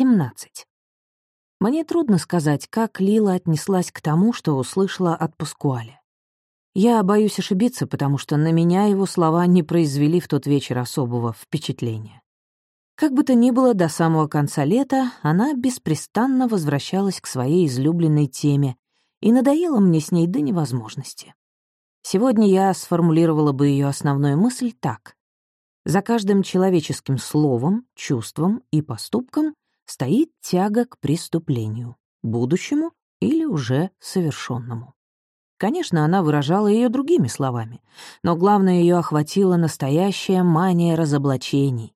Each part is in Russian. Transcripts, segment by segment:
17. Мне трудно сказать, как Лила отнеслась к тому, что услышала от Паскуаля. Я боюсь ошибиться, потому что на меня его слова не произвели в тот вечер особого впечатления. Как бы то ни было, до самого конца лета она беспрестанно возвращалась к своей излюбленной теме, и надоело мне с ней до невозможности. Сегодня я сформулировала бы ее основную мысль так. За каждым человеческим словом, чувством и поступком стоит тяга к преступлению, будущему или уже совершенному. Конечно, она выражала ее другими словами, но главное, ее охватила настоящая мания разоблачений.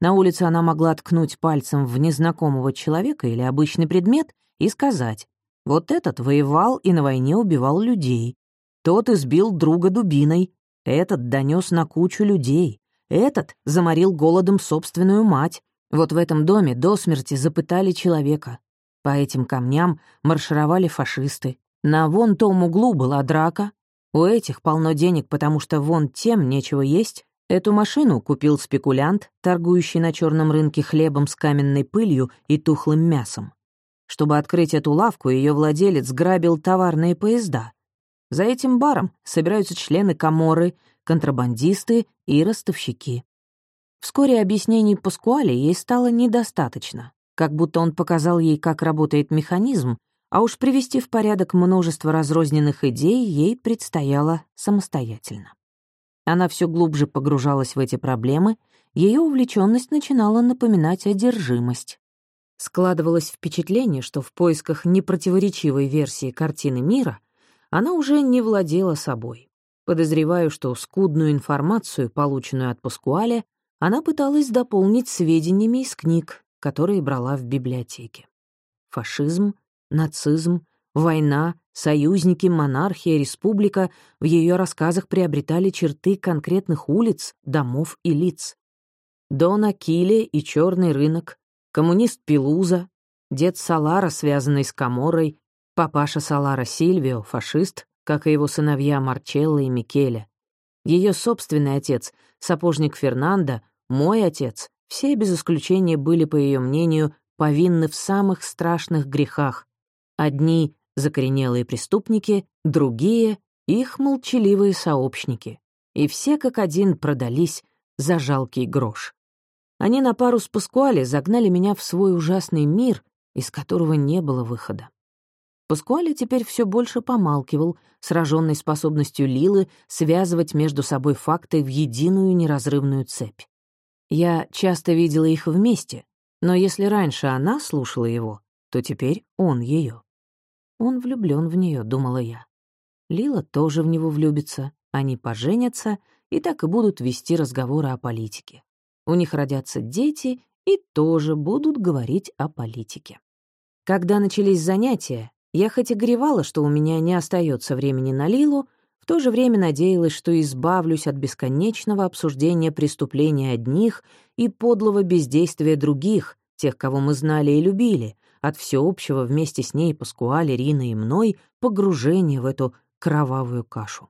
На улице она могла ткнуть пальцем в незнакомого человека или обычный предмет и сказать, вот этот воевал и на войне убивал людей, тот избил друга дубиной, этот донес на кучу людей, этот заморил голодом собственную мать, вот в этом доме до смерти запытали человека. По этим камням маршировали фашисты. На вон том углу была драка. У этих полно денег, потому что вон тем нечего есть. Эту машину купил спекулянт, торгующий на черном рынке хлебом с каменной пылью и тухлым мясом. Чтобы открыть эту лавку, ее владелец грабил товарные поезда. За этим баром собираются члены Каморы, контрабандисты и ростовщики. Вскоре объяснений Паскуале ей стало недостаточно, как будто он показал ей, как работает механизм, а уж привести в порядок множество разрозненных идей ей предстояло самостоятельно. Она все глубже погружалась в эти проблемы, ее увлеченность начинала напоминать одержимость. Складывалось впечатление, что в поисках непротиворечивой версии картины мира она уже не владела собой. Подозреваю, что скудную информацию, полученную от Паскуаля, она пыталась дополнить сведениями из книг, которые брала в библиотеке. Фашизм, нацизм, война, союзники, монархия, республика в ее рассказах приобретали черты конкретных улиц, домов и лиц. Дон Акиле и черный рынок, коммунист Пилуза, дед Салара, связанный с Каморой, папаша Салара Сильвио, фашист, как и его сыновья Марчелло и Микеле. Ее собственный отец, сапожник Фернандо, мой отец, все без исключения были, по ее мнению, повинны в самых страшных грехах. Одни — закоренелые преступники, другие — их молчаливые сообщники. И все как один продались за жалкий грош. Они на пару с Паскуале загнали меня в свой ужасный мир, из которого не было выхода. Паскуале теперь все больше помалкивал, сраженный способностью Лилы связывать между собой факты в единую неразрывную цепь. Я часто видела их вместе, но если раньше она слушала его, то теперь он ее. Он влюблен в нее, думала я. Лила тоже в него влюбится, они поженятся и так и будут вести разговоры о политике. У них родятся дети и тоже будут говорить о политике. Когда начались занятия, я хоть и горевала, что у меня не остается времени на Лилу, в то же время надеялась, что избавлюсь от бесконечного обсуждения преступления одних и подлого бездействия других, тех, кого мы знали и любили, от всеобщего вместе с ней Паскуале, Рина и мной погружения в эту кровавую кашу.